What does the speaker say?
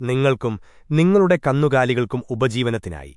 നിങ്ങൾക്കും നിങ്ങളുടെ കന്നുകാലികൾക്കും ഉപജീവനത്തിനായി.